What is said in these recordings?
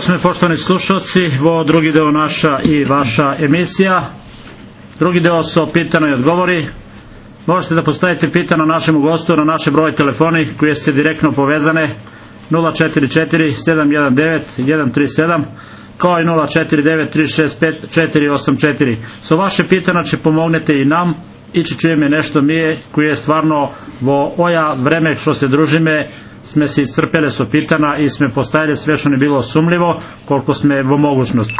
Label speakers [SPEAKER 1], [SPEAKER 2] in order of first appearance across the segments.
[SPEAKER 1] Evo smo poštovani slušalci, ovo drugi deo naša i vaša emisija. Drugi deo su pitano i odgovori. Možete da postavite pitano našem gostu na naše broj telefoni koje ste direktno povezane 044 719 137 kao i 049 365 484. So vaše pitano će pomognete i nam i će čujeme nešto mije koje je stvarno vo oja vreme što se družime sme se iscrpele su pitana i sme postavili sve što ne bilo sumljivo koliko sme vo mogućnost.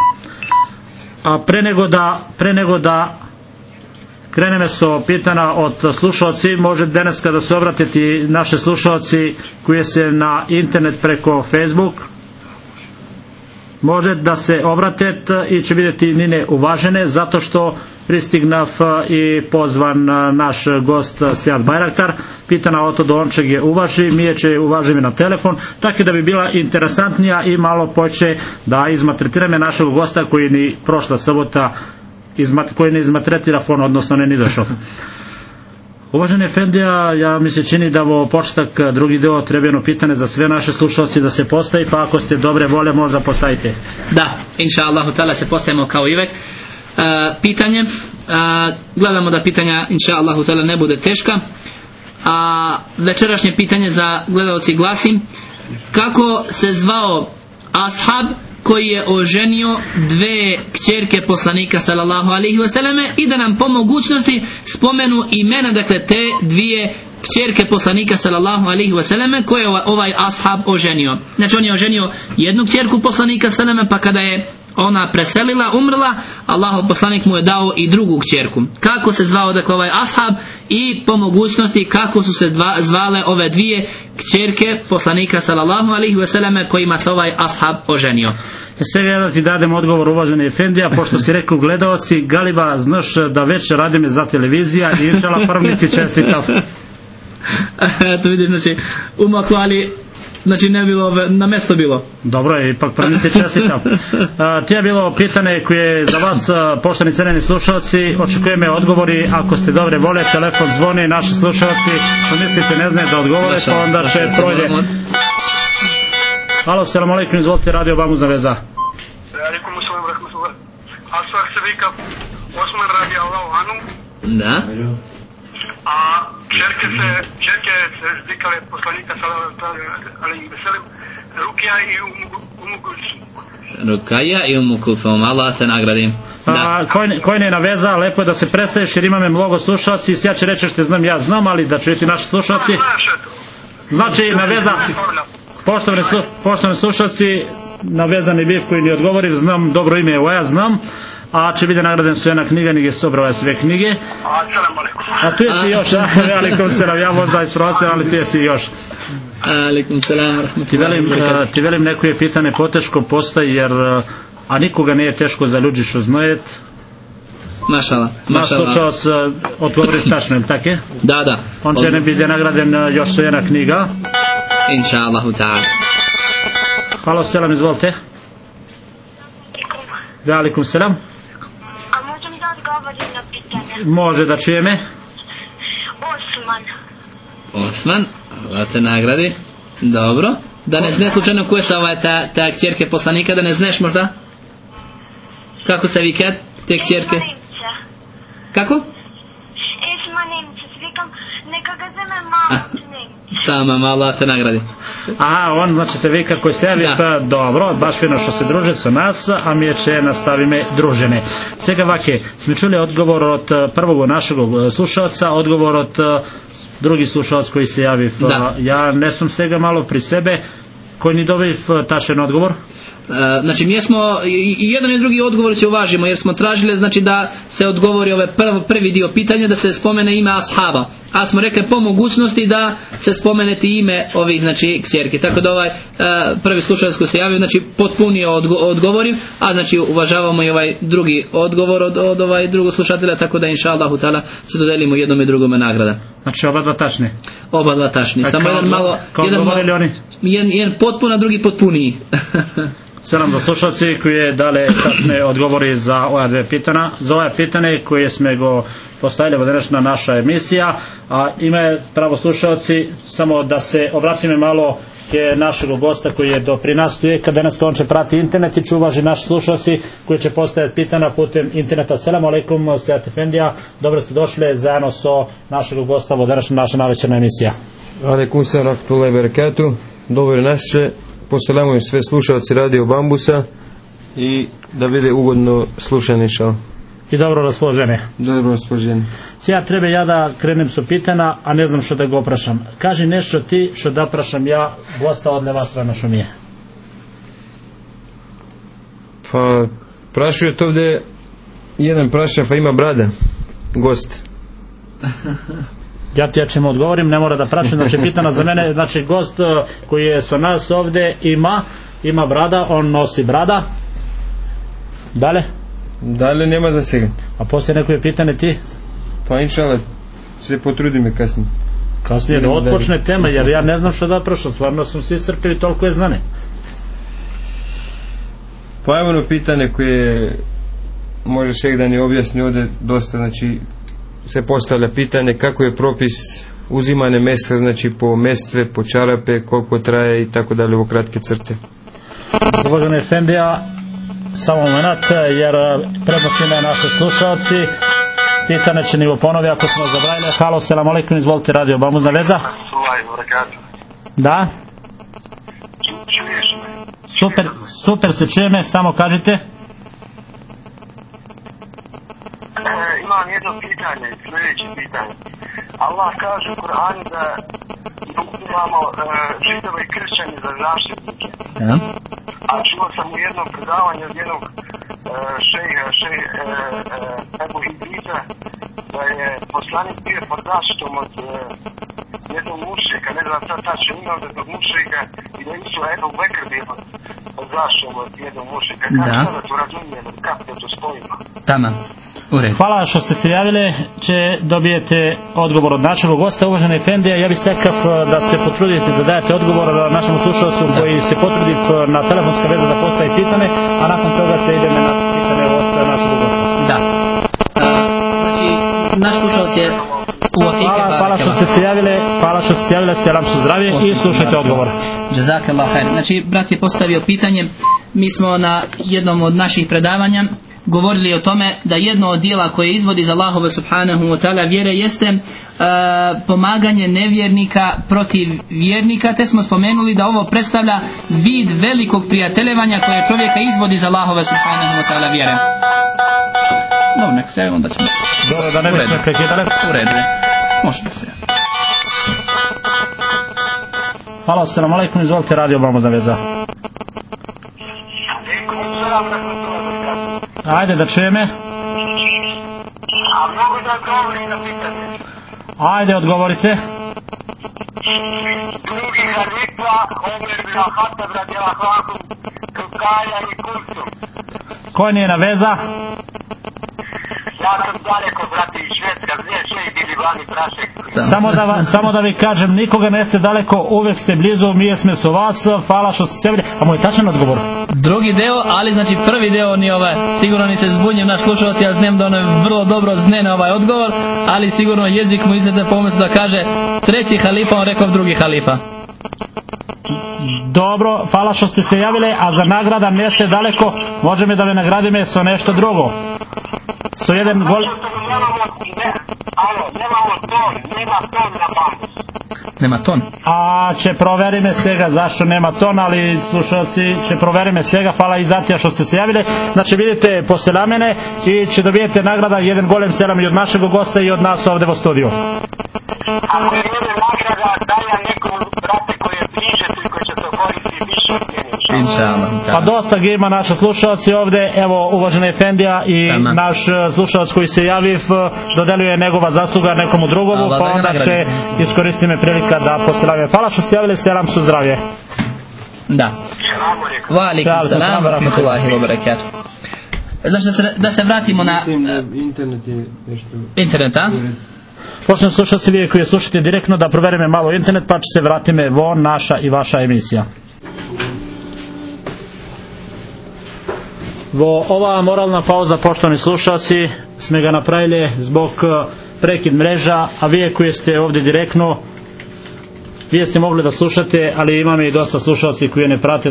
[SPEAKER 1] A pre nego da, pre nego da kreneme su pitana od slušalci, može danas kada se obratiti naše slušalci koji se na internet preko Facebook, može da se obrate i će vidjeti nine uvažene zato što pristignav i pozvan naš gost Sjad Bajraktar. Pitana o to do ončeg je uvaži mi je će uvažiti na telefon. Tako da bi bila interesantnija i malo poće da izmatretirame našeg gosta koji ni prošla sobota koji ne izmatretira fon odnosno ne ni došao Uvaženi Efendija, ja mi se čini da ovo početak drugi deo trebeno pitanje za sve naše slušalci da se postavi, pa ako ste dobre vole možda postavite.
[SPEAKER 2] Da, inša Allahu tala se postavimo kao i uvek. E, pitanje, e, gledamo da pitanja inša Allahu tala ne bude teška. A večerašnje pitanje za gledalci glasi kako se zvao ashab koji je oženio dve kćerke poslanika sallallahu alaihi wasallam i da nam po mogućnosti spomenu imena dakle te dvije kćerke poslanika sallallahu alaihi wasallam koje je ovaj ashab oženio znači on je oženio jednu kćerku poslanika sallallahu pa kada je ona preselila, umrla, Allahov poslanik mu je dao i drugu kćerku. Kako se zvao dakle ovaj ashab i po mogućnosti kako su se dva, zvale ove dvije kćerke poslanika sallallahu alaihi wasallam kojima se ovaj ashab oženio.
[SPEAKER 1] Sve ja da ti dadem odgovor uvaženi Efendija, pošto si rekao gledalci, Galiba, znaš da već radim za televizija i inšala prvi si čestitav.
[SPEAKER 2] to vidiš, znači, umaklo, ali Znači ne bilo, na mesto bilo.
[SPEAKER 1] Dobro je, ipak prvi se čestitam. Ti je bilo pitanje koje za vas, pošteni crveni slušalci, očekujeme odgovori, ako ste dobre vole, telefon zvoni, naši slušalci, što mislite ne znaju da odgovore, pa onda će projde. Alo, selam alaikum, izvolite, radio Bamuzna veza.
[SPEAKER 3] Alaikum salam rahmatullah. Asfak se vika Osman radi Allah anu.
[SPEAKER 2] Da.
[SPEAKER 3] A čerke se, čerke se zvikale poslanika alaihi wa sallam, Rukija i Umu Kulsum.
[SPEAKER 2] Rukaja i Umu Kulsum, Allah te nagradim.
[SPEAKER 1] A, koji, ne naveza, lepo je da se prestaješ jer imame mnogo slušalci i ja će reći što znam, ja znam, ali da čujete naši slušalci.
[SPEAKER 3] Eto.
[SPEAKER 1] Znači, naveza, poštovani, slu, poštovani slušalci, navezani biv koji ni odgovori, znam dobro ime, evo ja znam, a će biti nagraden su jedna knjiga, nije sobrava sve knjige. A tu je si još, a, alikum selam, ja možda isprovacam, ali tu je si još.
[SPEAKER 2] Alaikum salam
[SPEAKER 1] Ti velim, a, ti velim neko je pitanje poteško postaje, jer a, a nikoga nije teško za ljudi što znajet.
[SPEAKER 2] Mašala,
[SPEAKER 1] Naš
[SPEAKER 2] mašala.
[SPEAKER 1] slušalac odgovori tačno, je li tako je?
[SPEAKER 2] Da, da.
[SPEAKER 1] On će ne biti nagraden još su jedna knjiga.
[SPEAKER 2] Inša Allahu ta'ala.
[SPEAKER 1] Halo, selam, izvolite. Velikum selam. Može da čuje me.
[SPEAKER 4] Osman.
[SPEAKER 2] Osman, Allah te nagradi. Dobro. Da ne zne slučajno ko je sa ova ta, ta kćerke poslanika, da ne zneš možda? Kako se vika te kćerke? Kako?
[SPEAKER 4] Esma Nemce. Svikam, neka ga zeme malo Nemce.
[SPEAKER 2] Tamam, Allah te nagradi.
[SPEAKER 1] Aha, on znači se vika koji se javi, pa dobro, baš fino što se druže sa nas, a mi će nastavime družene. Svega vake, smo čuli odgovor od eh, prvog našeg eh, slušalca, odgovor od eh, drugi slušalac koji se javi.
[SPEAKER 2] Da.
[SPEAKER 1] Ja ne sam svega malo pri sebe, koji ni dobiv eh, tačan odgovor.
[SPEAKER 2] Znači mi smo i jedan i drugi odgovor će uvažimo jer smo tražili znači da se odgovori ovaj prv, prvi dio pitanja da se spomene ime ashaba a smo rekli po mogućnosti da se spomene ti ime ovih znači kćerki tako da ovaj e, prvi slušalac koji se javio znači potpunije odgo, odgovorim a znači uvažavamo i ovaj drugi odgovor od, od ovaj drugog slušatelja tako da inša Allahu se dodelimo jednom i drugome nagrada
[SPEAKER 1] Znači oba dva tačne.
[SPEAKER 2] oba dva tačni
[SPEAKER 1] A
[SPEAKER 2] samo
[SPEAKER 1] kao
[SPEAKER 2] jedan malo
[SPEAKER 1] kao
[SPEAKER 2] jedan, malo,
[SPEAKER 1] oni?
[SPEAKER 2] jedan, jedan potpun a drugi potpuniji
[SPEAKER 1] Selam za slušalci koji je dale tačne odgovori za ova dve pitana. Za ova pitanje koje sme go postavlja današnja naša emisija, a ime pravo slušalci, samo da se obratime malo je našeg gosta koji je doprinastuje kada nas on će prati internet i čuvaži naši slušalci koji će postaviti pitanja putem interneta. Selamu alaikum, Sejat Efendija, dobro ste došli zajedno so našeg gosta ovo današnja naša navečerna emisija.
[SPEAKER 5] Alaikum salam rahmatullahi barakatuh. Dobro naše. Poselamujem sve slušalci Radio Bambusa i da vide ugodno slušanje šao
[SPEAKER 1] i dobro raspoložene.
[SPEAKER 5] Dobro
[SPEAKER 1] raspoložene. Sija treba ja da krenem su pitana, a ne znam što da ga oprašam. Kaži nešto ti što da prašam ja gosta od leva strana šumije.
[SPEAKER 5] Pa prašu je to ovdje jedan prašan pa ima brada gost.
[SPEAKER 1] Ja ti ja ćemo odgovorim, ne mora da prašam, znači pitana za mene, znači gost uh, koji je sa nas ovdje ima, ima brada, on nosi brada. Dalje?
[SPEAKER 5] Dalje nema za sega.
[SPEAKER 1] A poslije neko je pitane ti?
[SPEAKER 5] Pa inšala, se
[SPEAKER 1] potrudim je
[SPEAKER 5] kasnije. Kasnije
[SPEAKER 1] da otpočne tema, jer ja ne znam što da prošlo, stvarno sam svi crpili toliko je znane.
[SPEAKER 5] Pa evo ono pitanje koje može šeg da ne objasni ovdje dosta, znači se postavlja pitanje kako je propis uzimane mesa, znači po mestve, po čarape, koliko traje i tako dalje u kratke crte.
[SPEAKER 1] Uvažene Fendija, samo moment, jer prednosime naše slušalci. Pitanje će nivo ponovi ako smo zabravili. Halo, selam alaikum, izvolite radio Bamuzna veza. Da, super, super se čuje me, samo kažite.
[SPEAKER 3] E, imam jedno pitanje, sljedeće pitanje. Allah kaže u Koranu da imamo e, židove i kršćani za zaštitnike.
[SPEAKER 2] Da.
[SPEAKER 3] A čuo sam u jednom predavanju od jednog e, šeha, šej, e, e, Ebu Idrisa, da je poslanik bio pod zaštitom od jednog mušika, ne znam sad tačno ime od jednog mušika, i da isto Ebu Bekr bio pod zaštitom od jednog mušika. Kako
[SPEAKER 2] Da.
[SPEAKER 3] da to razumijem, kako da to spojimo?
[SPEAKER 2] Tama. U redu.
[SPEAKER 1] Hvala što ste se javili, će dobijete odgovor od našeg gosta, uvaženi Efendija. Ja bih sekav da se potrudite da dajete odgovor našem slušalcu koji se potrudi na telefonska veza da postavi pitanje, a nakon toga će ideme na pitanje od našeg gosta.
[SPEAKER 2] Da. E, znači, naš slušalac je
[SPEAKER 1] Hvala, hvala što ste se javili, hvala što ste se javili, selam su zdravije i slušajte odgovor.
[SPEAKER 2] Jazakallah khair. Znači, brat je postavio pitanje, mi smo na jednom od naših predavanja govorili o tome da jedno od dijela koje izvodi za Allahove subhanahu wa ta'ala vjere jeste e, pomaganje nevjernika protiv vjernika, te smo spomenuli da ovo predstavlja vid velikog prijateljevanja koje čovjeka izvodi za Allahove subhanahu wa ta'ala vjere. Dobro, nek se onda ćemo.
[SPEAKER 1] Dobro, da ne bismo prekidali.
[SPEAKER 2] U redu je. Možete se.
[SPEAKER 1] Hvala, selam alaikum, izvolite radio veza.
[SPEAKER 3] Rahmatullahi wa barakatuh.
[SPEAKER 1] Ajde da
[SPEAKER 3] na pitanje?
[SPEAKER 1] Ajde, odgovorite.
[SPEAKER 3] Drugi halifa, Omer bin Al-Khattab radijallahu anhu, Rukaja i Kulsum.
[SPEAKER 1] Ko je njena veza?
[SPEAKER 3] Ja sam daleko, brate, iz Švedska, znaš, sve i bili vani prašek.
[SPEAKER 1] Samo da, va, samo da vi kažem, nikoga ne ste daleko, uvek ste blizu, mi smo su vas, hvala što ste se javili. A moj tačan odgovor?
[SPEAKER 2] Drugi deo, ali znači prvi deo ni ovaj, sigurno ni se zbunjem naš slušalac, ja znam da ono vrlo dobro zne na ovaj odgovor, ali sigurno jezik mu izgleda po umjesto da kaže treći halifa, on rekao drugi halifa.
[SPEAKER 1] Dobro, hvala što ste se javili, a za nagrada ne ste daleko, može mi da me nagradime sa nešto drugo. So jedan gol...
[SPEAKER 3] Nema ton.
[SPEAKER 1] A će proverime svega zašto nema ton, ali slušalci će proverime svega, hvala i zatija što ste se javili. Znači vidite poselamene i će dobijete nagrada jedan golem selam i od našeg gosta i od nas ovde u studiju.
[SPEAKER 3] Ako je jedna nagrada, daj ja nekom brate koji je bliže će to koristiti više.
[SPEAKER 1] Pa dosta ga ima naša slušalci ovde, evo uvaženi Efendija i naš e, slušalac koji se javi f, dodeljuje njegova zasluga nekomu drugomu, pa onda
[SPEAKER 2] nagradi.
[SPEAKER 1] će iskoristiti me prilika da poselavim. Hvala što ste javili, selam su zdravje.
[SPEAKER 2] Da. Wa alaikum
[SPEAKER 1] Hvala,
[SPEAKER 2] salam rahmatullahi wa barakatuh. Znači da se, da se vratimo na
[SPEAKER 5] Mislim da internet je nešto...
[SPEAKER 2] internet, a?
[SPEAKER 1] Poštovni slušalci, vi koji slušate direktno da proverime malo internet, pa će se vratime vo naša i vaša emisija. Vo ova moralna pauza, poštovani slušalci, sme ga napravili zbog e, prekid mreža, a vi koji ste ovdje direktno vi ste mogli da slušate, ali imamo i dosta slušalci koji ne prate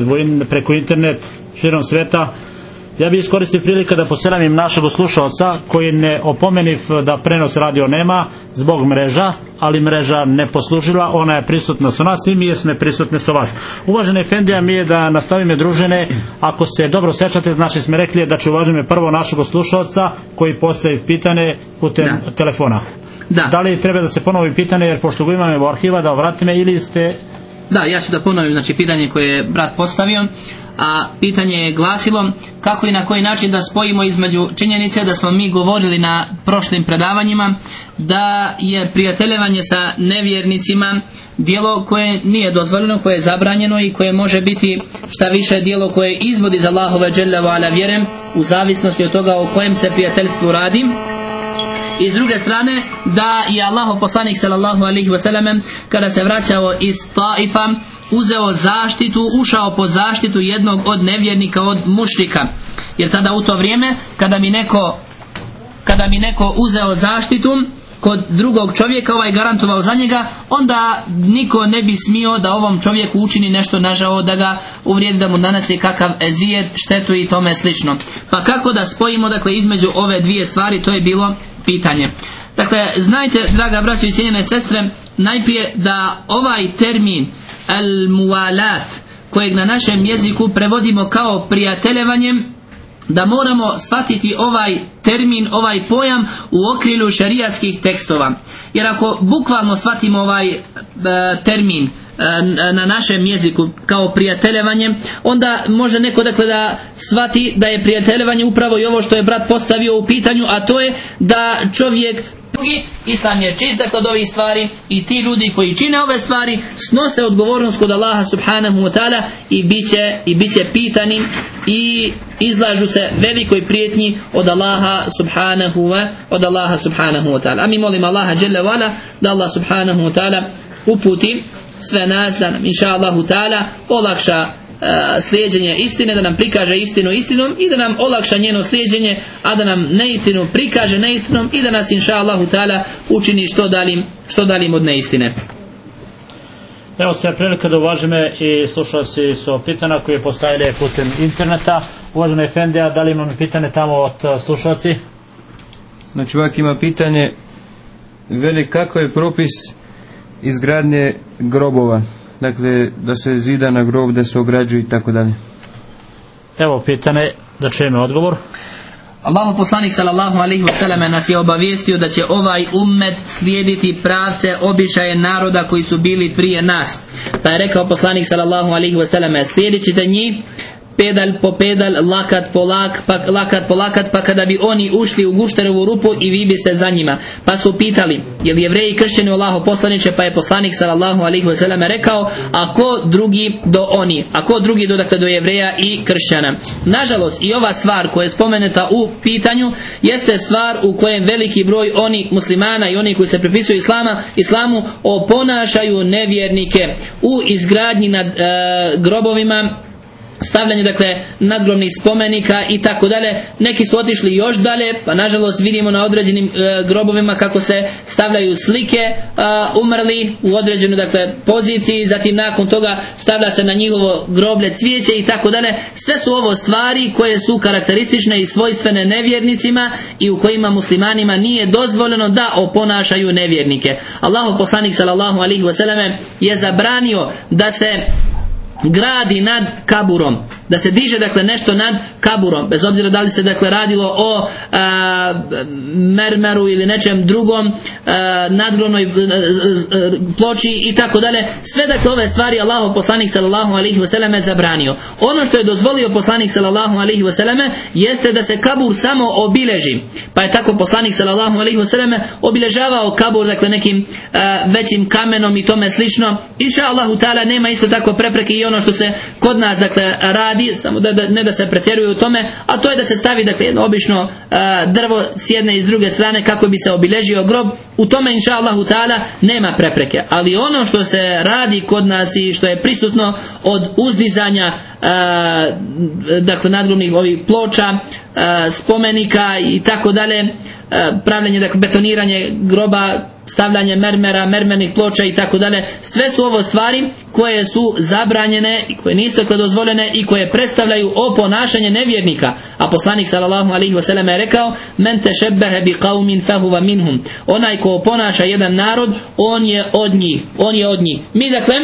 [SPEAKER 1] preko internet širom sveta. Ja bih iskoristio prilika da poselamim našeg slušalca koji ne opomeniv da prenos radio nema zbog mreža, ali mreža ne poslužila, ona je prisutna sa nas i mi smo prisutni sa vas. Uvažene Efendija mi je da nastavime družene, ako se dobro sećate, znači smo rekli da će uvažiti prvo našeg slušalca koji postavi pitanje putem
[SPEAKER 2] Da.
[SPEAKER 1] telefona.
[SPEAKER 2] Da.
[SPEAKER 1] Da li treba da se ponovi pitanje jer pošto ga imamo u arhiva da vrati me ili ste
[SPEAKER 2] Da, ja ću da ponovim znači, pitanje koje je brat postavio, a pitanje je glasilo kako i na koji način da spojimo između činjenice da smo mi govorili na prošlim predavanjima da je prijateljevanje sa nevjernicima dijelo koje nije dozvoljeno, koje je zabranjeno i koje može biti šta više dijelo koje izvodi za Allahove dželle ve ala vjerem u zavisnosti od toga o kojem se prijateljstvu radi i s druge strane da je Allahov poslanik sallallahu alaihi wasallam kada se vraćao iz Taifa uzeo zaštitu, ušao pod zaštitu jednog od nevjernika od mušrika. Jer tada u to vrijeme kada mi neko kada mi neko uzeo zaštitu kod drugog čovjeka ovaj garantovao za njega onda niko ne bi smio da ovom čovjeku učini nešto nažao da ga uvrijedi da mu nanese kakav ezijet, štetu i tome slično. Pa kako da spojimo dakle između ove dvije stvari to je bilo pitanje dakle znajte draga braćo i cijenjene sestre najprije da ovaj termin al mualat kojeg na našem jeziku prevodimo kao prijateljevanjem da moramo shvatiti ovaj termin, ovaj pojam u okrilju šerijatskih tekstova. Jer ako bukvalno shvatimo ovaj e, termin na našem jeziku kao prijateljevanje, onda može neko dakle da shvati da je prijateljevanje upravo i ovo što je brat postavio u pitanju, a to je da čovjek drugi, islam je čist dakle od ovih stvari i ti ljudi koji čine ove stvari snose odgovornost kod Allaha subhanahu wa ta'ala i i bit će pitani i izlažu se velikoj prijetnji od Allaha subhanahu wa od Allaha subhanahu wa ta'ala. A mi molimo Allaha da Allah subhanahu wa ta'ala uputi sve nas da nam inša Allahu ta'ala olakša e, slijeđenje istine, da nam prikaže istinu istinom i da nam olakša njeno slijeđenje, a da nam neistinu prikaže neistinom i da nas inša Allahu ta'ala učini što dalim, što dalim od neistine.
[SPEAKER 1] Evo se prilika da uvaži me i slušalci su pitanja koje postavili putem interneta. Uvažena Efendija, da li imamo pitanje tamo od uh, slušalci?
[SPEAKER 5] Znači ovak ima pitanje veli kako je propis izgradnje grobova dakle da se zida na grob da se ograđuje i tako dalje
[SPEAKER 1] Evo pitanje, da čujeme odgovor.
[SPEAKER 2] Allahu poslanik sallallahu alaihi wasallam nas je obavijestio da će ovaj ummet slijediti pravce običaje naroda koji su bili prije nas. Pa je rekao poslanik sallallahu alaihi wasallam slijedit ćete njih pedal po pedal, lakat po lak, pa, lakat po lakat, pa kada bi oni ušli u gušterovu rupu i vi biste za njima. Pa su pitali, je li jevreji kršćani u Allahu poslaniče, pa je poslanik sallallahu alaihi wasallam rekao, a ko drugi do oni, a ko drugi do, dakle, do jevreja i kršćana. Nažalost, i ova stvar koja je spomenuta u pitanju, jeste stvar u kojem veliki broj oni muslimana i oni koji se pripisuju islama, islamu oponašaju nevjernike u izgradnji nad e, grobovima stavljanje dakle nadgrobnih spomenika i tako dalje. Neki su otišli još dalje pa nažalost vidimo na određenim e, grobovima kako se stavljaju slike e, umrli u određenoj dakle poziciji zatim nakon toga stavlja se na njihovo groblje cvijeće i tako dalje. Sve su ovo stvari koje su karakteristične i svojstvene nevjernicima i u kojima muslimanima nije dozvoljeno da oponašaju nevjernike. Allahu poslanik sallallahu alaihi wasallam je zabranio da se gradi nad kaburom da se diže dakle nešto nad kaburom bez obzira da li se dakle radilo o a, mermeru ili nečem drugom a, nadgrobnoj a, a, ploči i tako dalje. Sve dakle ove stvari Allahu poslanik sallallahu alaihi wasallam je zabranio. Ono što je dozvolio poslanik sallallahu alaihi wasallam jeste da se kabur samo obileži. Pa je tako poslanik sallallahu alaihi wasallam obiležavao kabur dakle nekim a, većim kamenom i tome slično. Inša Allahu ta'ala nema isto tako prepreke i ono što se kod nas dakle radi samo da, ne da se pretjeruje u tome a to je da se stavi dakle jedno obično a, drvo s jedne i s druge strane kako bi se obilježio grob. U tome inša Allahu nema prepreke. Ali ono što se radi kod nas i što je prisutno od uzdizanja dakle nadgrobnih ovih ploča spomenika i tako dalje pravljenje dakle betoniranje groba stavljanje mermera, mermernih ploča i tako dalje. Sve su ovo stvari koje su zabranjene i koje nisu dakle dozvoljene i koje predstavljaju oponašanje nevjernika. A poslanik sallallahu alejhi ve sellem je rekao: "Men tashabbaha bi qaumin fahuwa minhum." Onaj ko ponaša jedan narod, on je od njih. On je od njih. Mi dakle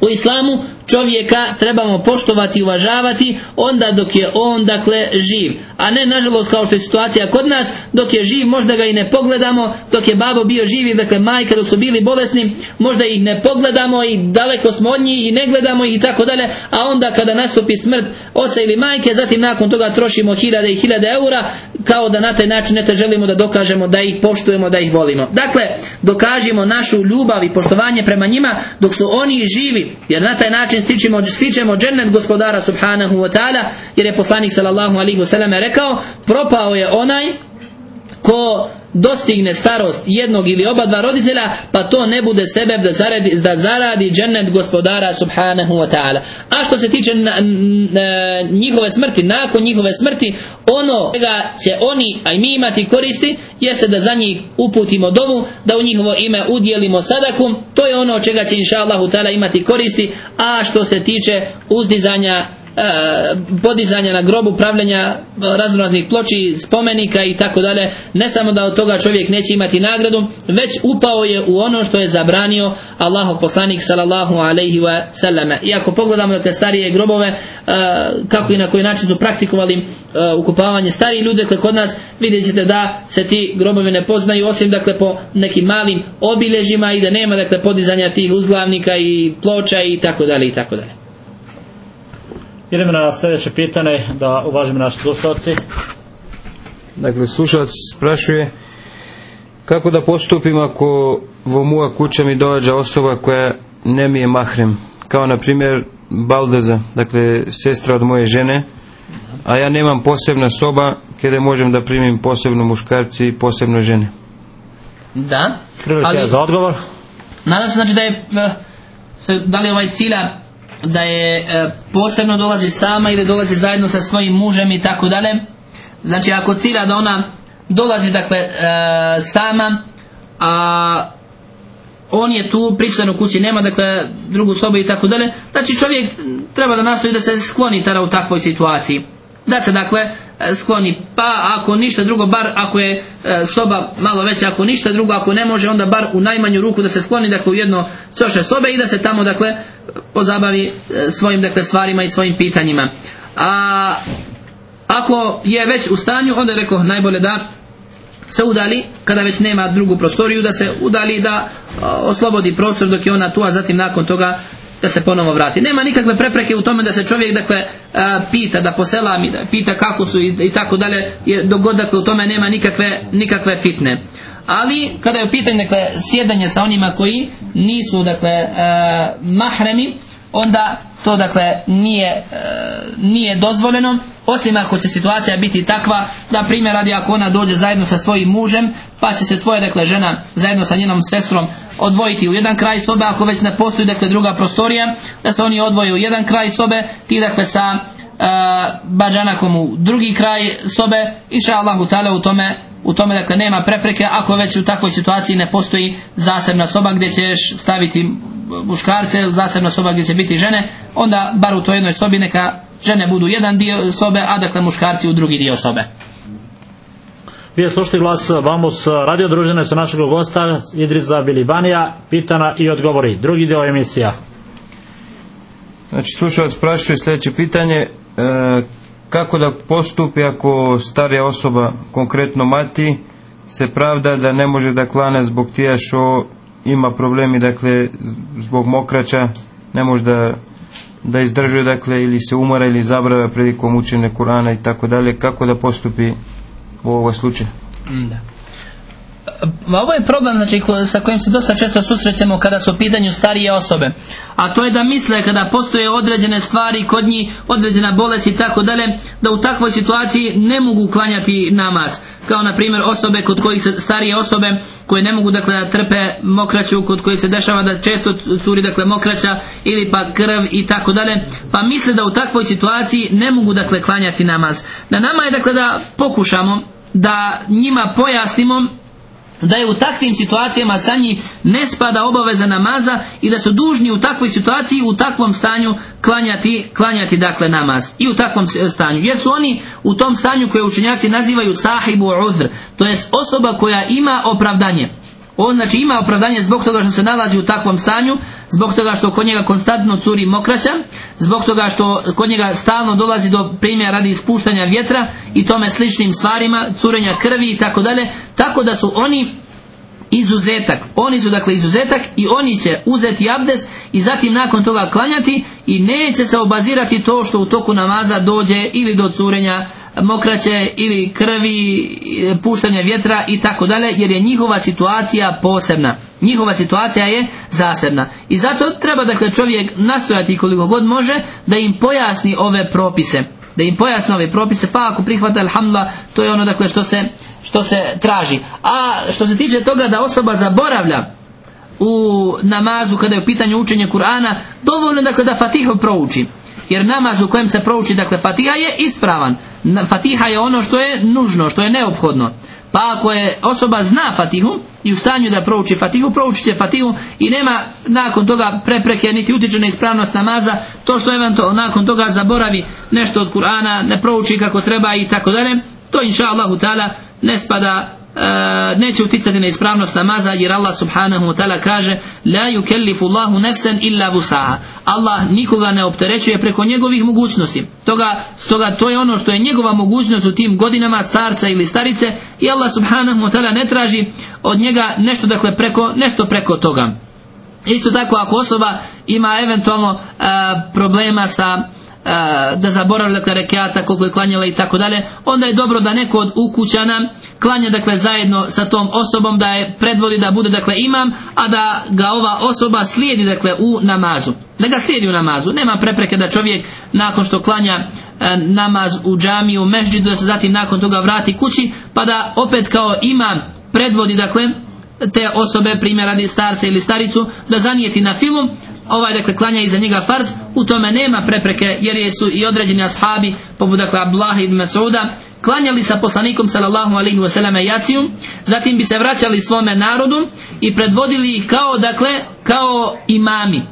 [SPEAKER 2] u islamu čovjeka trebamo poštovati i uvažavati onda dok je on dakle živ. A ne nažalost kao što je situacija kod nas dok je živ možda ga i ne pogledamo. Dok je babo bio živ dakle majka dok su bili bolesni možda ih ne pogledamo i daleko smo od njih i ne gledamo ih i tako dalje. A onda kada nastupi smrt oca ili majke zatim nakon toga trošimo hiljade i hiljade eura kao da na taj način ne želimo da dokažemo da ih poštujemo da ih volimo. Dakle dokažimo našu ljubav i poštovanje prema njima dok su oni živi jer na taj način stičemo, stičemo džennet gospodara subhanahu wa ta'ala jer je poslanik sallallahu alaihi wa sallam rekao propao je onaj ko dostigne starost jednog ili oba dva roditelja pa to ne bude sebe da zaradi, da zaradi džennet gospodara subhanahu wa ta'ala. A što se tiče njihove smrti nakon njihove smrti ono čega će oni a i mi imati koristi jeste da za njih uputimo dovu da u njihovo ime udjelimo sadakum. To je ono čega će inša Allahu ta'ala imati koristi. A što se tiče uzdizanja E, podizanja na grobu, pravljenja raznoraznih ploči, spomenika i tako dalje, ne samo da od toga čovjek neće imati nagradu, već upao je u ono što je zabranio Allahov poslanik sallallahu alaihi wa sallame. I ako pogledamo dakle starije grobove, e, kako i na koji način su praktikovali e, ukupavanje starih ljudi, dakle kod nas vidjet ćete da se ti grobovi ne poznaju osim dakle po nekim malim obilježjima i da nema dakle podizanja tih uzglavnika i ploča i tako dalje i tako dalje.
[SPEAKER 1] Idemo na sljedeće pitanje da uvažimo naši slušalci.
[SPEAKER 5] Dakle, slušalac sprašuje kako da postupim ako vo moja kuća mi dođe osoba koja ne mi je mahrem, kao na primjer Baldeza, dakle sestra od moje žene, a ja nemam posebna soba gdje možem da primim posebno muškarci i posebno žene.
[SPEAKER 2] Da.
[SPEAKER 1] Ali, za odgovor.
[SPEAKER 2] Nadam se znači da je eh, da li ovaj cilja da je e, posebno dolazi sama ili dolazi zajedno sa svojim mužem i tako dalje. Znači ako cilja da ona dolazi dakle e, sama a on je tu prisutan u kući nema dakle drugu sobu i tako dalje znači čovjek treba da nastoji da se skloni tada u takvoj situaciji. Da se dakle skloni. Pa ako ništa drugo bar ako je soba malo veća ako ništa drugo ako ne može onda bar u najmanju ruku da se skloni dakle u jedno coše sobe i da se tamo dakle pozabavi e, svojim dakle stvarima i svojim pitanjima. A ako je već u stanju onda je rekao najbolje da se udali kada već nema drugu prostoriju da se udali da oslobodi prostor dok je ona tu a zatim nakon toga da se ponovo vrati. Nema nikakve prepreke u tome da se čovjek dakle pita, da poselami, da pita kako su i, tako dalje, dok god dakle u tome nema nikakve, nikakve fitne ali kada je u pitanju dakle, sjedanje sa onima koji nisu dakle mahremi onda to dakle nije, nije dozvoljeno osim ako će situacija biti takva da primjer radi ako ona dođe zajedno sa svojim mužem pa će se tvoja dakle žena zajedno sa njenom sestrom odvojiti u jedan kraj sobe ako već ne postoji dakle druga prostorija da se oni odvoje u jedan kraj sobe ti dakle sa e, bađanakom u drugi kraj sobe. Inša Allahu u tome u tome dakle nema prepreke ako već u takvoj situaciji ne postoji zasebna soba gdje ćeš staviti muškarce, zasebna soba gdje će biti žene, onda bar u toj jednoj sobi neka žene budu jedan dio sobe, a dakle muškarci u drugi dio sobe.
[SPEAKER 1] Vi slušati glas Vamus radio družene su našeg gosta Idriza Bilibanija, pitana i odgovori. Drugi dio emisija.
[SPEAKER 5] Znači slušalac prašuje sljedeće pitanje. E, kako da postupi ako starija osoba, konkretno mati, se pravda da ne može da klane zbog tija što ima problemi, dakle, zbog mokraća, ne može da, da izdržuje, dakle, ili se umara ili zabrava prilikom učenja Kurana i tako dalje, kako da postupi u ovoj slučaju?
[SPEAKER 2] Da ovo je problem znači, sa kojim se dosta često susrećemo kada su u pitanju starije osobe. A to je da misle kada postoje određene stvari kod njih, određena bolest i tako dalje, da u takvoj situaciji ne mogu klanjati namaz. kao na primjer osobe kod kojih se starije osobe koje ne mogu dakle da trpe mokraću kod kojih se dešava da često curi dakle mokraća ili pa krv i tako dalje pa misle da u takvoj situaciji ne mogu dakle klanjati namaz na nama je dakle da pokušamo da njima pojasnimo da je u takvim situacijama sa ne spada obaveza namaza i da su dužni u takvoj situaciji u takvom stanju klanjati, klanjati dakle namaz. I u takvom stanju. Jer su oni u tom stanju koje učenjaci nazivaju sahibu udhr to jest osoba koja ima opravdanje on znači ima opravdanje zbog toga što se nalazi u takvom stanju, zbog toga što kod njega konstantno curi mokraća, zbog toga što kod njega stalno dolazi do primjera radi ispuštanja vjetra i tome sličnim stvarima, curenja krvi i tako dalje, tako da su oni izuzetak. Oni su dakle izuzetak i oni će uzeti abdes i zatim nakon toga klanjati i neće se obazirati to što u toku namaza dođe ili do curenja mokraće ili krvi, puštanja vjetra i tako dalje, jer je njihova situacija posebna. Njihova situacija je zasebna. I zato treba dakle čovjek nastojati koliko god može da im pojasni ove propise. Da im pojasni ove propise, pa ako prihvata alhamdulillah, to je ono dakle što se, što se traži. A što se tiče toga da osoba zaboravlja u namazu kada je u pitanju učenje Kur'ana, dovoljno dakle da Fatihu prouči. Jer namaz u kojem se prouči dakle Fatiha je ispravan. Fatiha je ono što je nužno, što je neophodno. Pa ako je osoba zna Fatihu i u stanju da prouči Fatihu, proučit će Fatihu i nema nakon toga prepreke niti utječe na ispravnost namaza, to što eventualno nakon toga zaboravi nešto od Kur'ana, ne prouči kako treba i tako dalje, to inša Allahu ta'ala ne spada neće uticati na ispravnost namaza jer Allah subhanahu wa ta'ala kaže la yukellifu Allahu nefsen illa vusaha Allah nikoga ne opterećuje preko njegovih mogućnosti. Toga, stoga to je ono što je njegova mogućnost u tim godinama starca ili starice i Allah subhanahu wa ta'ala ne traži od njega nešto dakle preko, nešto preko toga. Isto tako ako osoba ima eventualno e, problema sa da zaboravi dakle rekiata koliko je klanjala i tako dalje onda je dobro da neko od ukućana klanja dakle zajedno sa tom osobom da je predvodi da bude dakle imam a da ga ova osoba slijedi dakle u namazu. Da ga slijedi u namazu. Nema prepreke da čovjek nakon što klanja namaz u džamiju u da se zatim nakon toga vrati kući pa da opet kao imam predvodi dakle te osobe, primjer radi starca ili staricu, da zanijeti na filu, ovaj dakle klanja iza njega farz, u tome nema prepreke jer su i određeni ashabi, poput dakle Abdullah ibn Mas'uda, klanjali sa poslanikom sallallahu alaihi wasallam jaciju, zatim bi se vraćali svome narodu i predvodili ih kao dakle, kao imami.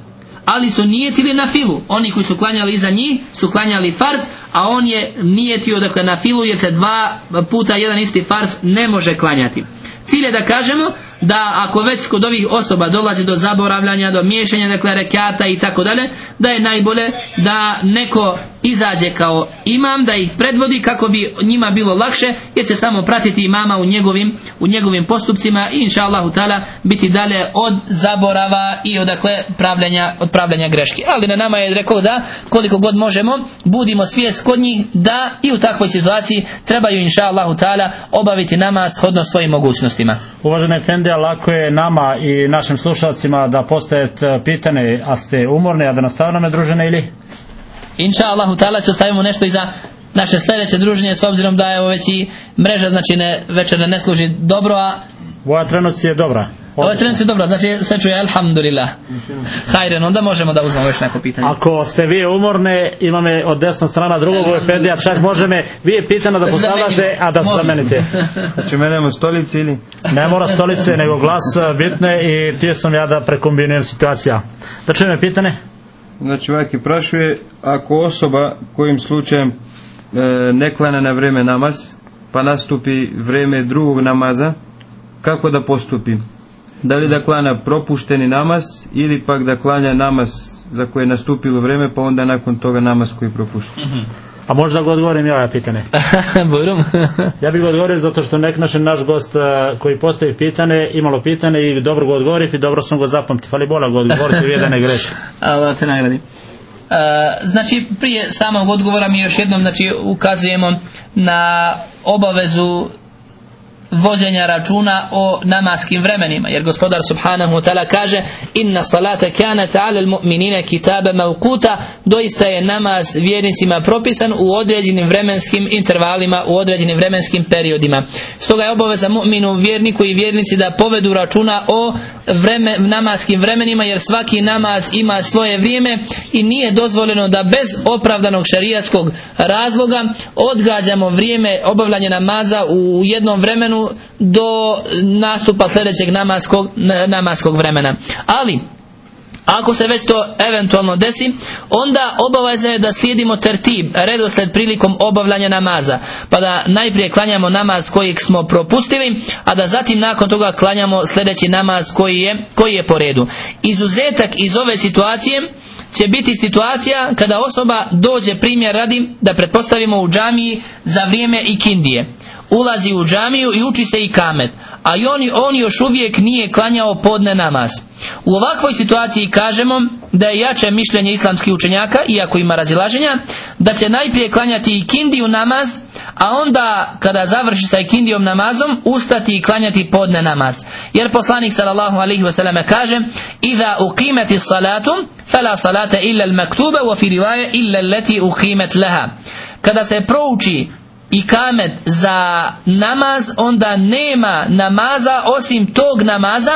[SPEAKER 2] Ali su nijetili na filu. Oni koji su klanjali iza njih su klanjali farz, a on je nijetio dakle na filu jer se dva puta jedan isti farz ne može klanjati. Cilj je da kažemo da ako već kod ovih osoba dolazi do zaboravljanja, do miješanja dakle rekata i tako dalje, da je najbolje da neko izađe kao imam, da ih predvodi kako bi njima bilo lakše, jer će samo pratiti imama u njegovim, u njegovim postupcima i inša Allahu biti dalje od zaborava i odakle pravljanja, od pravljanja greške. Ali na nama je rekao da koliko god možemo, budimo svijest kod njih da i u takvoj situaciji trebaju inša Allahu ta'ala obaviti nama shodno svojim mogućnostima.
[SPEAKER 1] Uvažene Efendija, lako je nama i našim slušalcima da postavite pitane, a ste umorni, a da nastavno me družene ili?
[SPEAKER 2] Inša Allahu ta'ala će ostavimo nešto i za naše sljedeće druženje s obzirom da je ovo već i mreža znači ne, večer ne služi dobro, a
[SPEAKER 1] Ova trenuci je dobra.
[SPEAKER 2] Ovo trenuci je dobra, znači se čuje alhamdulillah. Hajren, onda možemo da uzmemo još neko pitanje.
[SPEAKER 1] Ako ste vi umorne, imame od desna strana drugog Efendija, čak može me, vi je pitano da postavljate, a da se zamenite.
[SPEAKER 5] Znači menemo stolici ili?
[SPEAKER 1] Ne mora stolice, nego glas e, bitne i tio sam ja da prekombinujem situacija. Da čujem pitane?
[SPEAKER 5] Znači ovaki prašuje, ako osoba kojim slučajem e, ne klanja na vrijeme namaz, pa nastupi vrijeme drugog namaza, kako da postupi? Da li da klanja propušteni namaz ili pak da klanja namaz za koje je nastupilo vrijeme, pa onda nakon toga namaz koji je propušten?
[SPEAKER 1] A možda ga odgovorim ja, pitane.
[SPEAKER 2] Bujrum.
[SPEAKER 1] Ja bih ga odgovorio zato što nek naš naš gost e, koji postavi pitane, imalo pitane i dobro ga odgovoriti, dobro sam ga zapamti. Fali bola ga odgovoriti, vi da ne greši.
[SPEAKER 2] Allah te nagradi. E, znači prije samog odgovora mi još jednom znači ukazujemo na obavezu vođenja računa o namaskim vremenima. Jer gospodar subhanahu wa ta'ala kaže inna salata kanat ala al-mu'minina kitaba mawquta. Doista je namaz vjernicima propisan u određenim vremenskim intervalima u određenim vremenskim periodima. Stoga je obaveza mu'minu vjerniku i vjernici da povedu računa o vreme, namaskim vremenima jer svaki namaz ima svoje vrijeme i nije dozvoljeno da bez opravdanog šarijaskog razloga odgađamo vrijeme obavljanja namaza u jednom vremenu do nastupa sljedećeg namaskog, namaskog vremena ali ako se već to eventualno desi, onda obaveza je da slijedimo tertib, redosled prilikom obavljanja namaza. Pa da najprije klanjamo namaz kojeg smo propustili, a da zatim nakon toga klanjamo sljedeći namaz koji je, koji je po redu. Izuzetak iz ove situacije će biti situacija kada osoba dođe primjer radi da pretpostavimo u džamiji za vrijeme ikindije. Ulazi u džamiju i uči se i kamet a i on, on još uvijek nije klanjao podne namaz. U ovakvoj situaciji kažemo da je jače mišljenje islamskih učenjaka, iako ima razilaženja, da će najprije klanjati i kindiju namaz, a onda kada završi sa ikindijom namazom, ustati i klanjati podne namaz. Jer poslanik sallallahu alaihi wasallam kaže Iza uqimati salatu, fala salata illa al-maktube, wa fi rivaje illa leti uqimet leha. Kada se prouči i kamet za namaz onda nema namaza osim tog namaza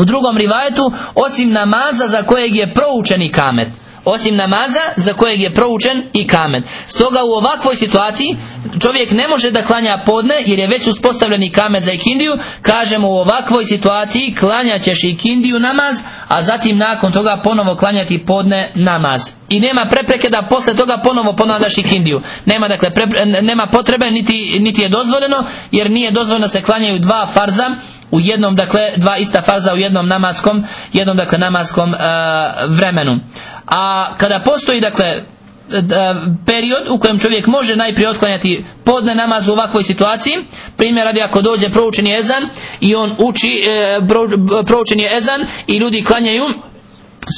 [SPEAKER 2] u drugom rivajetu osim namaza za kojeg je proučen i kamet osim namaza za kojeg je proučen i kamen. Stoga u ovakvoj situaciji čovjek ne može da klanja podne jer je već uspostavljen i kamen za ikindiju. Kažemo u ovakvoj situaciji klanja ćeš ikindiju namaz, a zatim nakon toga ponovo klanjati podne namaz. I nema prepreke da posle toga ponovo ponavljaš ikindiju. Nema, dakle, nema potrebe niti, niti je dozvoljeno jer nije dozvoljeno se klanjaju dva farza u jednom dakle dva ista farza u jednom namaskom jednom dakle namaskom e, vremenu a kada postoji dakle period u kojem čovjek može najprije otklanjati podne namaz u ovakvoj situaciji primjer radi ako dođe proučeni ezan i on uči e, proučeni ezan i ljudi klanjaju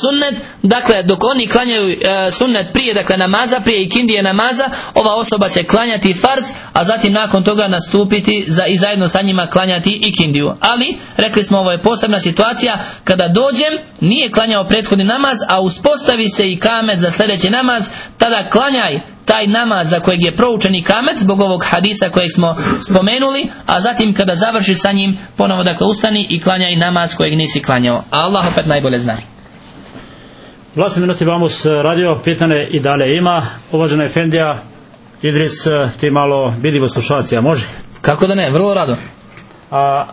[SPEAKER 2] sunnet, dakle dok oni klanjaju e, sunnet prije dakle namaza, prije ikindije namaza, ova osoba će klanjati farz, a zatim nakon toga nastupiti za, i zajedno sa njima klanjati ikindiju. Ali, rekli smo ovo je posebna situacija, kada dođem, nije klanjao prethodni namaz, a uspostavi se i kamet za sljedeći namaz, tada klanjaj taj namaz za kojeg je proučeni kamet zbog ovog hadisa kojeg smo spomenuli, a zatim kada završi sa njim, ponovo dakle ustani i klanjaj namaz kojeg nisi klanjao. A Allah opet najbolje zna.
[SPEAKER 1] Vlasni minuti Bamus radio, pitane i dalje ima. Uvažena Efendija, Idris, ti malo vidljivo slušalacija, može?
[SPEAKER 2] Kako da ne, vrlo rado.
[SPEAKER 1] A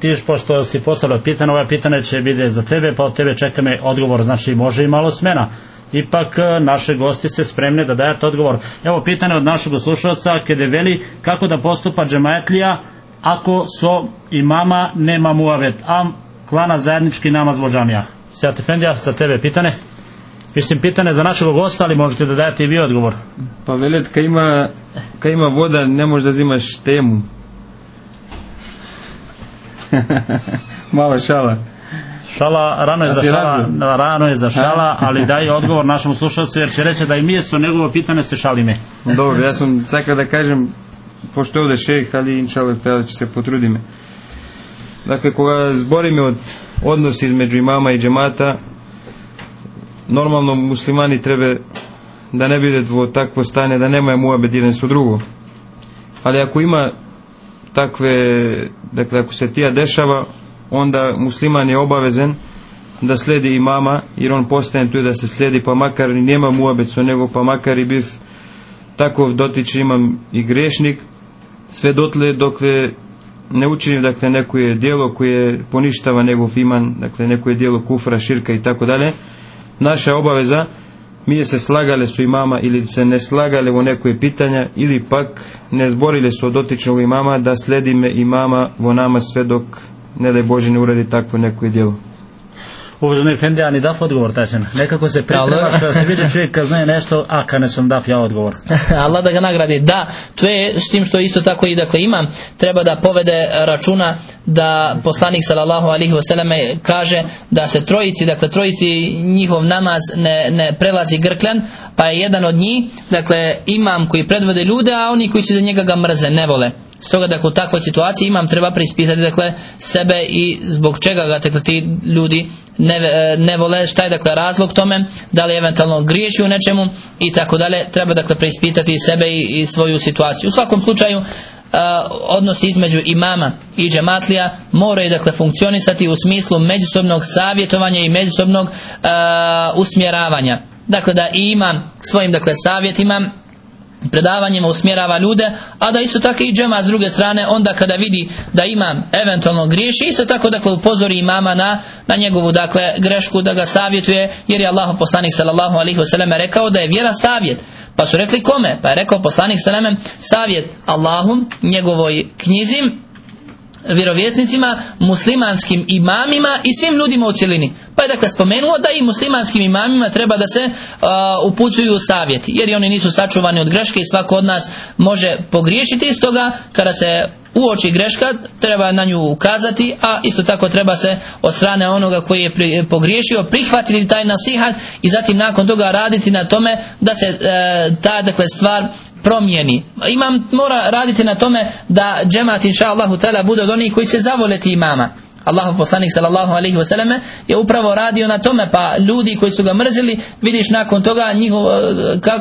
[SPEAKER 1] ti pošto si postavljao pitanje, ovo pitanje će biti za tebe, pa od tebe čeka me odgovor, znači može i malo smena. Ipak naše gosti se spremne da dajete odgovor. Evo pitanje od našeg slušalca, kada veli kako da postupa džemajatlija ako so i mama nema muavet, a klana zajednički namaz vođanija. Sjat Efendija, za tebe pitanje. Mislim, pitanje za našeg gosta, ali možete da dajete i vi odgovor.
[SPEAKER 5] Pa velet, kad ima, kad ima voda, ne možeš da zimaš temu. Mala šala.
[SPEAKER 1] Šala, rano je, za šala, rano je za šala, ali daj odgovor našem slušalcu, jer će reći da i mi su njegovo pitanje se šali me.
[SPEAKER 5] Dobro, ja sam sakao da kažem, pošto je ovdje šejh, ali inšalav, će se potrudime. Dakle, koga zbori me od odnos između imama i džemata, normalno muslimani treba da ne bude dvo takvo stanje da nemaju muabed jedan su drugo. Ali ako ima takve dakle ako se tija dešava onda musliman je obavezan da sledi imama jer on postaje tu da se sledi pa makar i nema muabed su nego pa makar i biv takov dotiče imam i grešnik sve dotle dokle ne učini dakle neko je dijelo koje poništava njegov iman dakle neko je dijelo kufra, širka i tako dalje naša obaveza mi se slagale su imama ili se ne slagale u nekoj pitanja ili pak ne zborile su od dotičnog imama da sledime imama vo nama sve dok ne daj Bože ne uradi takvo neko djelo
[SPEAKER 1] uvaženi Efendi, a ni daf odgovor taj sam. Nekako se pripremaš da se vidi čovjek kad znaje nešto, a kad ne sam daf ja odgovor.
[SPEAKER 2] Allah da ga nagradi. Da, to je s tim što isto tako i dakle ima, treba da povede računa da poslanik sallallahu alihi wasallam kaže da se trojici, dakle trojici njihov namaz ne, ne prelazi grkljan, pa je jedan od njih, dakle imam koji predvode ljude, a oni koji se za njega ga mrze, ne vole Stoga dakle u takvoj situaciji imam treba preispitati dakle sebe i zbog čega ga dakle ti ljudi ne, e, ne vole, šta je dakle razlog tome, da li eventualno griješi u nečemu i tako dalje, treba dakle preispitati sebe i, i svoju situaciju. U svakom slučaju uh, odnosi između imama i džematlija moraju dakle funkcionisati u smislu međusobnog savjetovanja i međusobnog uh, usmjeravanja. Dakle da i imam svojim dakle savjetima predavanjima usmjerava ljude, a da isto tako i džema s druge strane, onda kada vidi da imam eventualno griješi, isto tako dakle upozori imama na, na njegovu dakle grešku da ga savjetuje, jer je Allah poslanik sallallahu alaihi wasallam rekao da je vjera savjet. Pa su rekli kome? Pa je rekao poslanik sallallahu savjet Allahum, njegovoj knjizi, vjerovjesnicima, muslimanskim imamima i svim ljudima u cjelini. Pa je dakle spomenuo da i muslimanskim imamima treba da se uh, upucuju savjeti, jer oni nisu sačuvani od greške i svako od nas može pogriješiti iz toga kada se uoči greška treba na nju ukazati, a isto tako treba se od strane onoga koji je pogriješio prihvatiti taj nasihat i zatim nakon toga raditi na tome da se uh, ta dakle stvar promijeni. Imam mora raditi na tome da džemat inša Allahu tala bude od onih koji će zavoleti imama. Allahu poslanik sallallahu alejhi ve selleme je upravo radio na tome pa ljudi koji su ga mrzili vidiš nakon toga njihovo,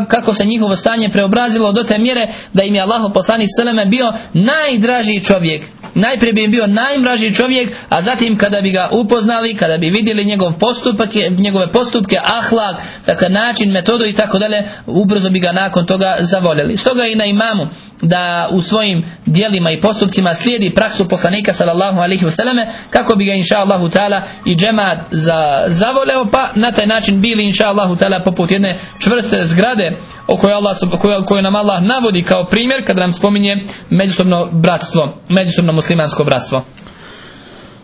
[SPEAKER 2] kako se njihovo stanje preobrazilo do te mjere da im je Allahu poslanik sallallahu bio najdražiji čovjek. Najprije bi im bio najmražiji čovjek a zatim kada bi ga upoznali kada bi vidjeli njegov postupak njegove postupke ahlak dakle način metodu i tako dalje ubrzo bi ga nakon toga zavoljeli stoga i na imamu da u svojim dijelima i postupcima slijedi praksu poslanika sallallahu alaihi wasallam kako bi ga inša Allahu ta'ala i džemat za, zavoleo pa na taj način bili inša Allahu ta'ala poput jedne čvrste zgrade o kojoj, Allah, koju, koju nam Allah navodi kao primjer kada nam spominje međusobno bratstvo međusobno muslimansko bratstvo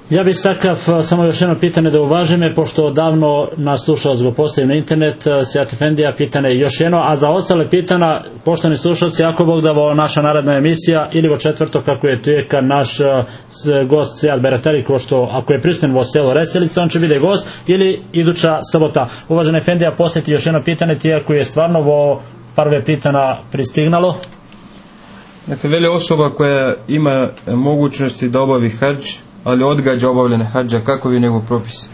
[SPEAKER 1] Ja bih sakav samo još jedno pitanje da uvažim je, pošto davno nas slušao zbog postavim na internet, Sjat Efendija, pitanje još jedno, a za ostale pitana, poštovani slušalci, ako Bog da vo naša narodna emisija, ili vo četvrto, kako je tujeka naš gost Sjat Berateri, ko što, ako je prisutan vo selo Reselica, on će biti gost, ili iduća sabota. Uvažena Efendija, posjeti još jedno pitanje, tijeko je stvarno vo prve pitana pristignalo.
[SPEAKER 5] Dakle, veli osoba koja ima mogućnosti da obavi hađ, ali odgađa obavljene hađa, kako je njegov propis?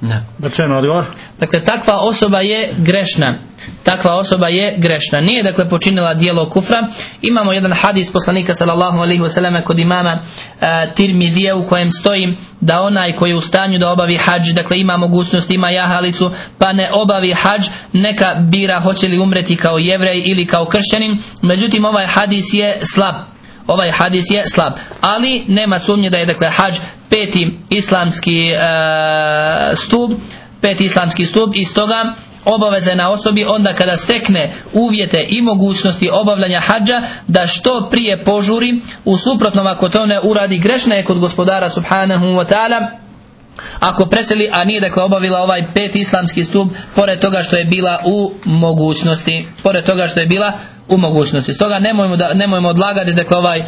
[SPEAKER 2] Ne.
[SPEAKER 1] Da čujemo odgovor.
[SPEAKER 2] Dakle, takva osoba je grešna. Takva osoba je grešna. Nije dakle počinila dijelo kufra. Imamo jedan hadis poslanika sallallahu alaihi wasallam kod imama uh, Tirmidije u kojem stoji da onaj koji je u stanju da obavi hađ, dakle ima mogućnost, ima jahalicu, pa ne obavi hađ, neka bira hoće li umreti kao jevrej ili kao kršćanin. Međutim, ovaj hadis je slab ovaj hadis je slab. Ali nema sumnje da je dakle hađ peti islamski e, stup peti islamski stup i stoga obaveza na osobi onda kada stekne uvjete i mogućnosti obavljanja hađa da što prije požuri u suprotnom ako to ne uradi grešna je kod gospodara subhanahu wa ta'ala. Ako preseli, a nije dakle obavila ovaj pet islamski stup, pored toga što je bila u mogućnosti, pored toga što je bila u mogućnosti. Stoga nemojmo, da, nemojmo odlagati dakle, ovaj, uh,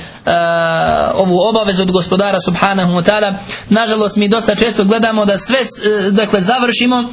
[SPEAKER 2] ovu obavezu od gospodara subhanahu wa ta'ala. Nažalost mi dosta često gledamo da sve uh, dakle, završimo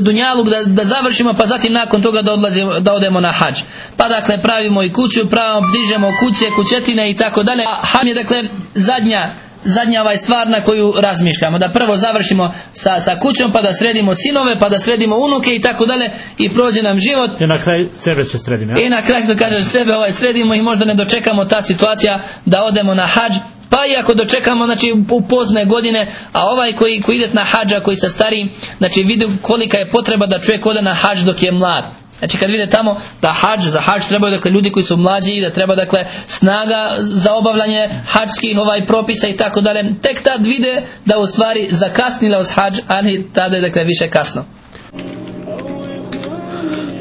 [SPEAKER 2] dunjaluk da, da završimo pa zatim nakon toga da, odlazimo, da odemo na hađ. Pa dakle pravimo i kuću, pravimo, dižemo kuće, kućetine i tako dalje. A hađ je dakle zadnja zadnja ovaj stvar na koju razmišljamo da prvo završimo sa, sa kućom pa da sredimo sinove pa da sredimo unuke i tako dalje i prođe nam život
[SPEAKER 1] I na kraj sebe će sredimo. Ja?
[SPEAKER 2] i na kraj što kažeš sebe ovaj sredimo i možda ne dočekamo ta situacija da odemo na hađ pa i ako dočekamo znači u pozne godine a ovaj koji, koji ide na hađa koji se stari znači vidi kolika je potreba da čovjek ode na hađ dok je mlad Znači kad vide tamo da hađ, za hađ trebaju dakle ljudi koji su mlađi i da treba dakle snaga za obavljanje hađskih ovaj propisa i tako dalje. Tek tad vide da u stvari zakasnila uz hađ, ali tada je dakle više kasno.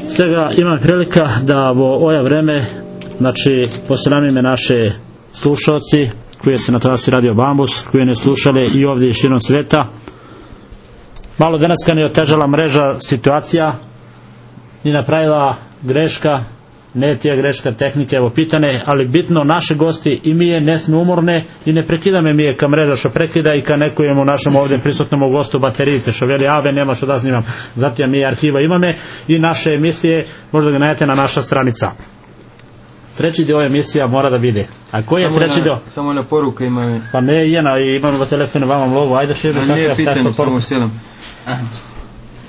[SPEAKER 1] Svega ima prilika da vo oja vreme, znači poselamime naše slušalci koji se na trasi radio Bambus, koji ne slušali i ovdje širom sveta. Malo danas kad je otežala mreža situacija, ni napravila greška ne tija greška tehnike evo pitane ali bitno naše gosti i mi je ne sme umorne i ne prekidame mi je ka mreža što prekida i ka nekojemu našem ovdje prisutnom gostu baterijice što veli ave nema što da snimam zatim mi arhiva imame i naše emisije možda ga najete na naša stranica treći dio emisija mora da vide. A koji je
[SPEAKER 5] Samo
[SPEAKER 1] treći dio?
[SPEAKER 5] Samo na poruka imam.
[SPEAKER 1] Pa ne, jena, i imamo telefon vama lovu, ajde širi.
[SPEAKER 5] A nije samo
[SPEAKER 1] poruka.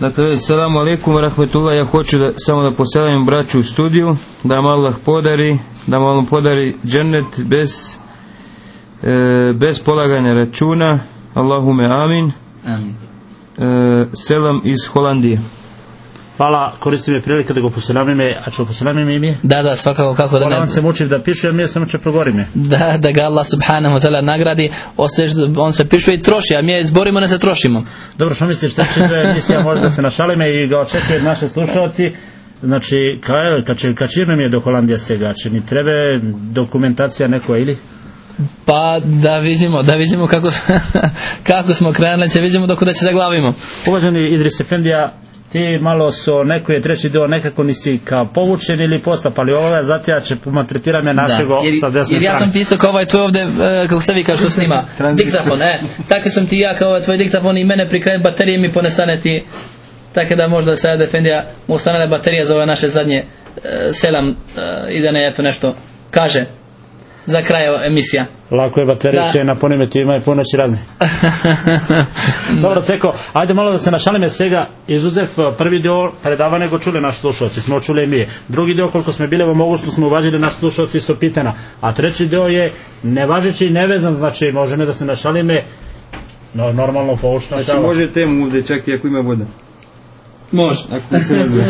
[SPEAKER 5] Dakle, selamu alaikum rahmetullah, ja hoću da, samo da poselam braću u studiju, da vam Allah podari, da vam podari džennet bez, e, bez polaganja računa, Allahume amin,
[SPEAKER 2] Amin.
[SPEAKER 5] e, selam iz Holandije.
[SPEAKER 1] Hvala, koristim je prilike da go poselamim je, a ću poselamim ime?
[SPEAKER 2] Da, da, svakako kako da
[SPEAKER 1] Hvala
[SPEAKER 2] ne...
[SPEAKER 1] vam se mučim da piše, a mi samo će progovorim je.
[SPEAKER 2] Da, da ga Allah subhanahu wa ta'ala nagradi, on se, on se piše i troši, a mi je izborimo, ne se trošimo.
[SPEAKER 1] Dobro, što misliš, šta će da emisija može da se našalime i ga očekuje naše slušalci? Znači, kad će, ime mi je do Holandija sega, će ni treba dokumentacija neko ili?
[SPEAKER 2] Pa da vidimo, da vidimo kako, kako smo krenuli, će vidimo dok da se zaglavimo.
[SPEAKER 1] Uvaženi Idris Efendija, ti malo su, neko je treći dio nekako nisi kao povučen ili postapali ovoga, zato ja će maltretiranje našeg
[SPEAKER 2] jer,
[SPEAKER 1] sa desne
[SPEAKER 2] jer ja sam ti isto kao ovaj tvoj ovde, e, kako se vi kao što snima, diktafon, e, tako sam ti ja kao ovaj tvoj diktafon i mene pri kraju baterije mi ponestane ti, tako da možda sada Defendija mu baterija za ove naše zadnje e, selam e, i da ne eto nešto kaže za kraj emisija.
[SPEAKER 1] Lako je baterija
[SPEAKER 2] Da.
[SPEAKER 1] će napunime, ti ima i puno će razni. Dobro, Ceko, ajde malo da se našalime svega, izuzev eh, prvi dio predavanja go čuli naši slušalci, smo čuli i mi. Drugi dio koliko smo bili mogućno smo uvažili naši slušalci su pitana. A treći dio je nevažeći i nevezan, znači može ne da se našalime no, normalno poučno.
[SPEAKER 5] Znači, može temu ovdje čak i ako ima voda.
[SPEAKER 2] Može.
[SPEAKER 5] Ako se razve.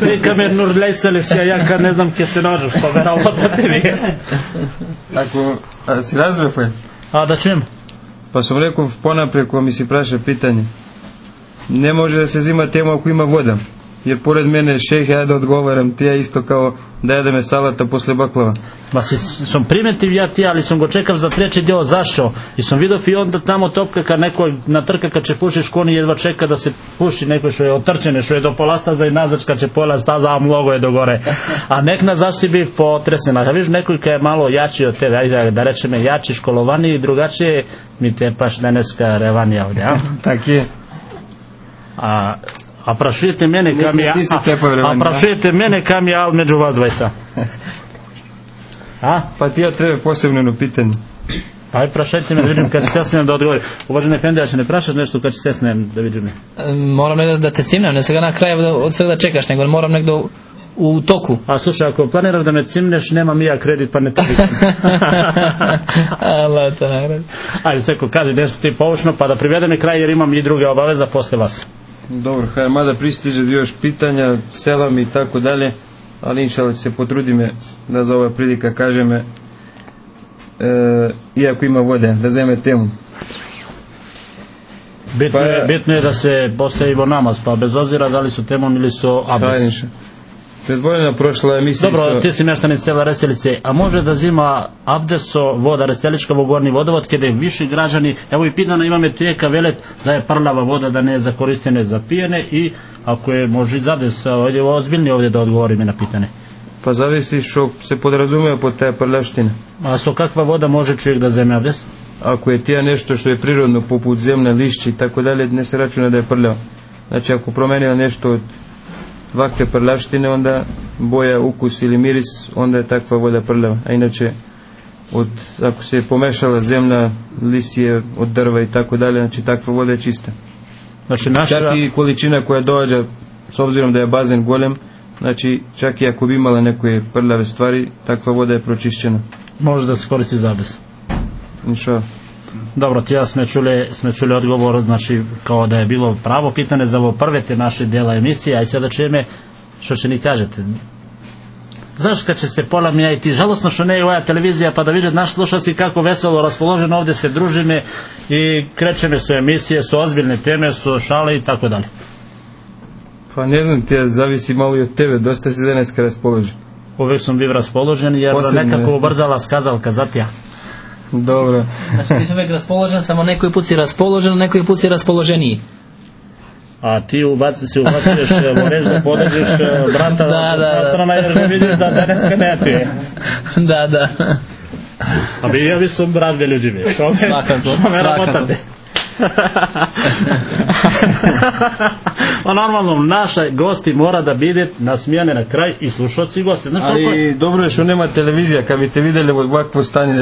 [SPEAKER 1] Ti kamer nur lejsali si, a ja kad ne znam kje se nađu, što vera ovo da te mi
[SPEAKER 5] Ako a, si razve je.
[SPEAKER 1] A da čujem?
[SPEAKER 5] Pa sam rekao ponaprijed ko mi si praša pitanje. Ne može da se zima tema ako ima voda. Jer pored mene šejh ja da odgovaram, ti ja isto kao da jedeme salata posle baklava.
[SPEAKER 1] Ma si, sam primetiv ja ti, ali sam go čekav za treći dio, zašto? I sam vidio i onda tamo topka kad neko na trka kad će pušiš koni jedva čeka da se puši neko što je otrčene, što je do pola staza i nazad kad će pola staza, a mnogo je do gore. A nek na zasi bi potresena. A viš neko je malo jači od tebe, ajde da- rečeme jači, školovani i drugačije, mi te paš deneska revanija ovdje, a?
[SPEAKER 5] Tak je.
[SPEAKER 1] A, a prašujete mene kam ja, a, a prašujete mene kam ja među vas dvajca. A?
[SPEAKER 5] Pa ti ja treba posebno na pitanje.
[SPEAKER 1] Aj, prašajte me da vidim kad će sesnem da odgovori. Uvažene Efendi, ja će ne prašaš nešto kad će sesnem da vidim.
[SPEAKER 2] E, Moram negdje da te cimnem, ne sada na kraju da, od svega da čekaš, nego moram negdje u, u toku.
[SPEAKER 1] A slušaj, ako planiraš da me cimneš, nemam i ja kredit, pa ne tebi.
[SPEAKER 2] Allah te nagradi.
[SPEAKER 1] Ajde, seko, kaži nešto ti poučno, pa da privedem kraj, jer imam i druge obaveza posle vas.
[SPEAKER 5] Dobro, hajde, mada pristiže još pitanja, selam i tako dalje, ali inšala se potrudi me da za ova prilika kaže me, e, iako ima vode, da zeme temu.
[SPEAKER 1] Bitno,
[SPEAKER 5] Pa-
[SPEAKER 1] je, bitno je da se postavimo namaz, pa bez obzira da li su temom ili su
[SPEAKER 5] Hajde,
[SPEAKER 1] abdes.
[SPEAKER 5] Inša. Bezboljena prošla emisija.
[SPEAKER 1] Dobro,
[SPEAKER 5] isto-
[SPEAKER 1] ti si meštanin sela Restelice, a može da zima abdeso voda Restelička gornji vodovod, kada je viši građani, evo i pitano imame tijeka velet da je prljava voda, da ne je za koristene za pijene i ako je može iz abdesa, ovdje ozbiljni ovdje da odgovori mi na pitanje.
[SPEAKER 5] Pa zavisi što se podrazumije pod te prljaštine.
[SPEAKER 1] A so kakva voda može čovjek da zeme abdes?
[SPEAKER 5] Ako je tija nešto što je prirodno poput zemlje, lišće i tako dalje, ne se računa da je prljao. Znači ako promenila nešto od vakve prljavštine, onda boja, ukus ili miris, onda je takva voda prljava. A inače, od, ako se je pomešala zemlja, lisije od drva i tako dalje, znači takva voda je čista.
[SPEAKER 1] Znači naša,
[SPEAKER 5] Čak i količina koja dođe, s obzirom da je bazen golem, znači čak i ako bi imala neke prljave stvari, takva voda je pročišćena.
[SPEAKER 1] može da se koristi za abdes. Dobro, ti ja sme čuli, sme čuli odgovor, znači kao da je bilo pravo pitanje za ovo prve te naše dela emisije, a i sada čujeme što će ni kažete. Zašto kad će se pola mijenjati, žalosno što ne je ova televizija pa da vidjet naš slušalci kako veselo raspoloženo ovdje se družime i krećeme su emisije, su ozbiljne teme, su šale i tako dalje.
[SPEAKER 5] Pa ne znam, ti zavisi malo i od tebe, dosta si danas raspoložen.
[SPEAKER 1] Uvijek sam bio raspoložen jer nekako ubrzala skazalka zatija.
[SPEAKER 5] Dobro.
[SPEAKER 2] Znači ti si uvijek raspoložen, samo neki put si raspoložen, neki put si raspoloženiji.
[SPEAKER 1] A ti ubaci se ubacuješ, moraš da podržiš brata,
[SPEAKER 2] Da, da, da.
[SPEAKER 1] jer ne vidiš da danas ne ti je.
[SPEAKER 2] da, da.
[SPEAKER 1] A bi ja bi sam brat veljuđivi.
[SPEAKER 2] Svakako, svakako.
[SPEAKER 1] pa normalno, naša gosti mora da bide na smjene na kraj i slušalci i gosti. Znaš je?
[SPEAKER 5] Ali dobro je što nema televizija, kad bi te vidjeli u ovakvo stanje